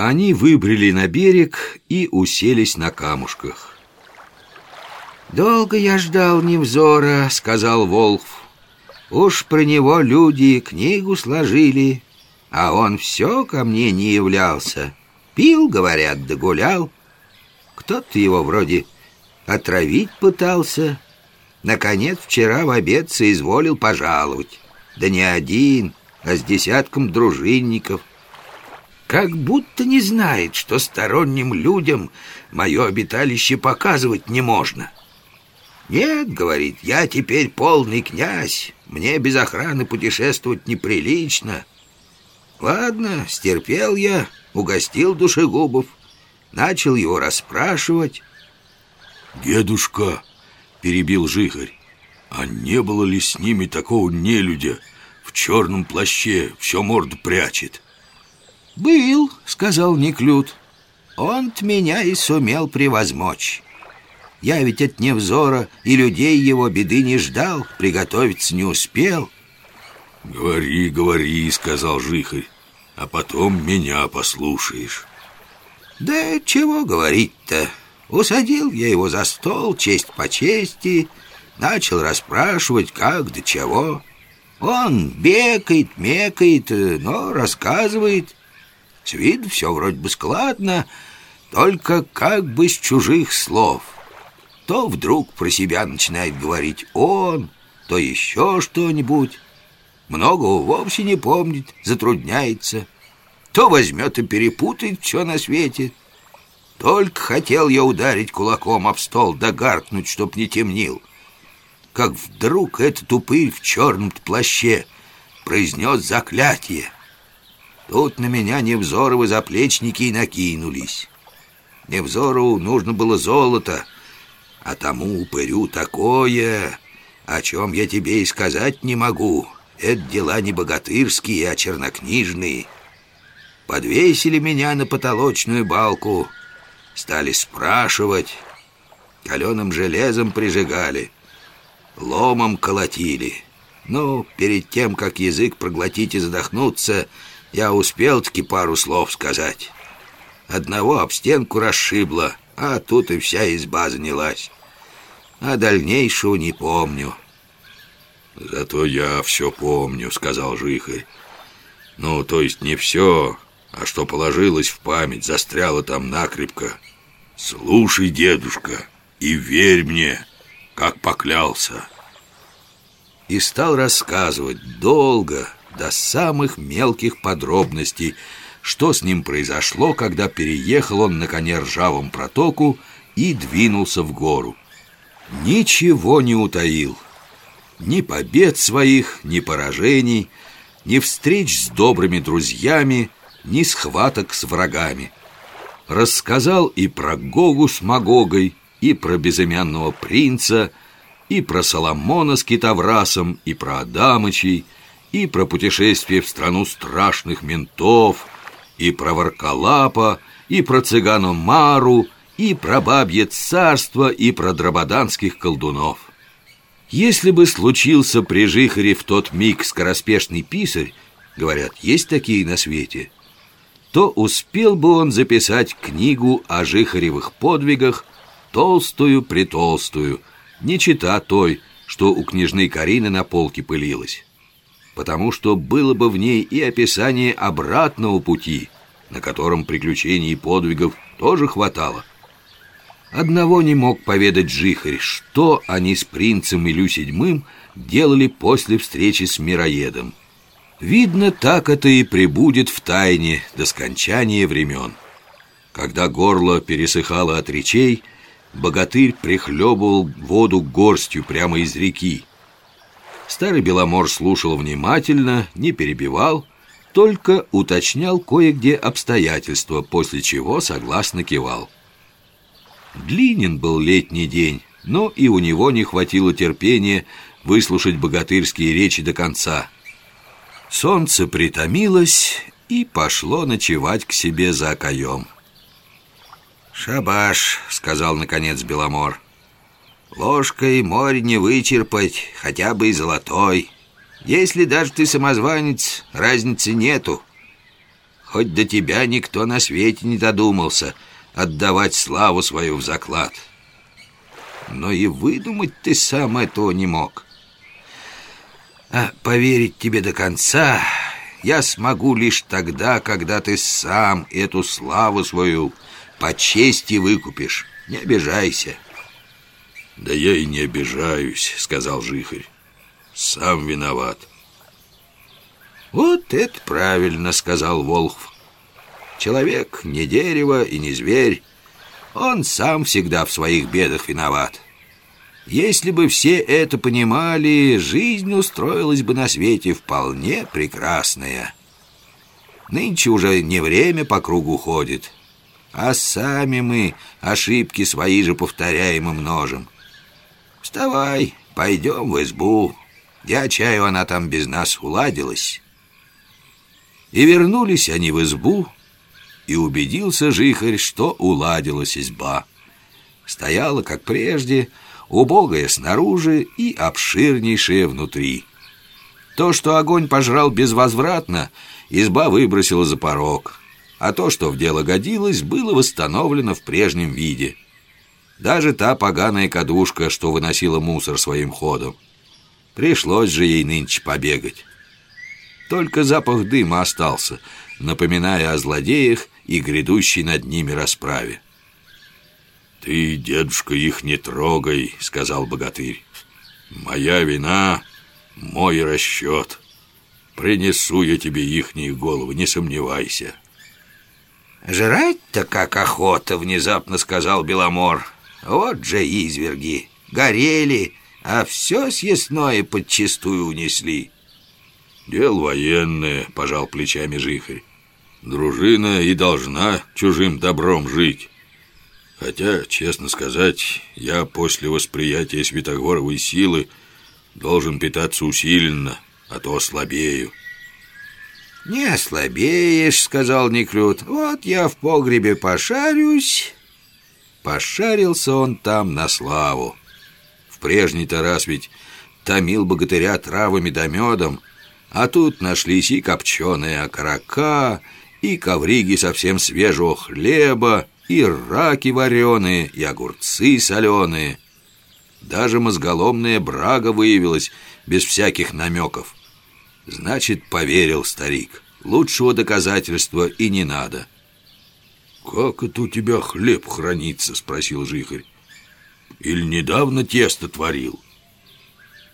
Они выбрели на берег и уселись на камушках. «Долго я ждал Невзора», — сказал Волф. «Уж про него люди книгу сложили, а он все ко мне не являлся. Пил, говорят, да гулял. Кто-то его вроде отравить пытался. Наконец, вчера в обед соизволил пожаловать. Да не один, а с десятком дружинников. Как будто не знает, что сторонним людям мое обиталище показывать не можно. «Нет, — говорит, — я теперь полный князь, мне без охраны путешествовать неприлично». Ладно, стерпел я, угостил душегубов, начал его расспрашивать. «Дедушка!» — перебил Жихарь. «А не было ли с ними такого нелюдя в черном плаще, все морду прячет?» «Был», — сказал Неклюд. «Он-то меня и сумел превозмочь. Я ведь от невзора и людей его беды не ждал, приготовиться не успел». «Говори, говори», — сказал Жихарь, «а потом меня послушаешь». «Да чего говорить-то?» Усадил я его за стол, честь по чести, начал расспрашивать, как да чего. Он бекает, мекает, но рассказывает. С виду все вроде бы складно, только как бы с чужих слов. То вдруг про себя начинает говорить он, то еще что-нибудь. Многого вовсе не помнит, затрудняется. То возьмет и перепутает все на свете, только хотел я ударить кулаком об стол да гаркнуть, чтоб не темнил. Как вдруг этот упырь в черном плаще произнес заклятие. Тут на меня Невзоровы заплечники и накинулись. Невзору нужно было золото, а тому упырю такое, о чем я тебе и сказать не могу. Это дела не богатырские, а чернокнижные. Подвесили меня на потолочную балку — Стали спрашивать, каленым железом прижигали, ломом колотили. Ну, перед тем, как язык проглотить и задохнуться, я успел-таки пару слов сказать. Одного об стенку расшибло, а тут и вся изба занялась. А дальнейшего не помню. «Зато я все помню», — сказал Жихарь. «Ну, то есть не все, а что положилось в память, застряло там накрепко. Слушай, дедушка, и верь мне, как поклялся. И стал рассказывать долго, до самых мелких подробностей, что с ним произошло, когда переехал он на коне ржавом протоку и двинулся в гору. Ничего не утаил. Ни побед своих, ни поражений, ни встреч с добрыми друзьями, ни схваток с врагами. Рассказал и про Гогу с Магогой, и про безымянного принца, и про Соломона с Китаврасом, и про Адамычей, и про путешествие в страну страшных ментов, и про Варкалапа, и про цыгану Мару, и про бабье царство, и про драбаданских колдунов. Если бы случился при Жихаре в тот миг скороспешный писарь, говорят, есть такие на свете – то успел бы он записать книгу о жихаревых подвигах, толстую-притолстую, не чита той, что у княжны Карины на полке пылилась. Потому что было бы в ней и описание обратного пути, на котором приключений и подвигов тоже хватало. Одного не мог поведать Жихарь, что они с принцем Илю Седьмым делали после встречи с мироедом. Видно, так это и прибудет в тайне до скончания времен. Когда горло пересыхало от речей, богатырь прихлебывал воду горстью прямо из реки. Старый Беломор слушал внимательно, не перебивал, только уточнял кое-где обстоятельства, после чего согласно кивал. Длинен был летний день, но и у него не хватило терпения выслушать богатырские речи до конца – Солнце притомилось и пошло ночевать к себе за окоем. «Шабаш», — сказал наконец Беломор. «Ложкой море не вычерпать, хотя бы и золотой. Если даже ты самозванец, разницы нету. Хоть до тебя никто на свете не додумался отдавать славу свою в заклад. Но и выдумать ты сам этого не мог. А поверить тебе до конца я смогу лишь тогда, когда ты сам эту славу свою по чести выкупишь. Не обижайся. Да я и не обижаюсь, сказал Жихарь. Сам виноват. Вот это правильно, сказал Волхв. Человек не дерево и не зверь. Он сам всегда в своих бедах виноват. Если бы все это понимали, жизнь устроилась бы на свете вполне прекрасная. Нынче уже не время по кругу ходит, а сами мы ошибки свои же повторяем и множим. Вставай, пойдем в избу. Я чаю, она там без нас уладилась. И вернулись они в избу, и убедился жихарь, что уладилась изба. Стояла, как прежде, убогая снаружи и обширнейшая внутри. То, что огонь пожрал безвозвратно, изба выбросила за порог, а то, что в дело годилось, было восстановлено в прежнем виде. Даже та поганая кадушка, что выносила мусор своим ходом. Пришлось же ей нынче побегать. Только запах дыма остался, напоминая о злодеях и грядущей над ними расправе. «Ты, дедушка, их не трогай», — сказал богатырь. «Моя вина, мой расчет. Принесу я тебе ихние головы, не сомневайся». «Жрать-то как охота», — внезапно сказал Беломор. «Вот же изверги, горели, а все съестное подчистую унесли». «Дело военное», — пожал плечами Жихарь. «Дружина и должна чужим добром жить». Хотя, честно сказать, я после восприятия Святогоровой силы должен питаться усиленно, а то ослабею. «Не ослабеешь», — сказал Некрют. «Вот я в погребе пошарюсь». Пошарился он там на славу. В прежний-то раз ведь томил богатыря травами да медом, а тут нашлись и копченые окорока, и ковриги совсем свежего хлеба, и раки вареные, и огурцы соленые. Даже мозголомная брага выявилась без всяких намеков. Значит, поверил старик. Лучшего доказательства и не надо. «Как это у тебя хлеб хранится?» — спросил Жихарь. «Или недавно тесто творил?»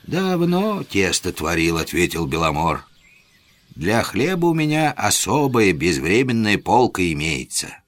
«Давно тесто творил», — ответил Беломор. «Для хлеба у меня особая безвременная полка имеется».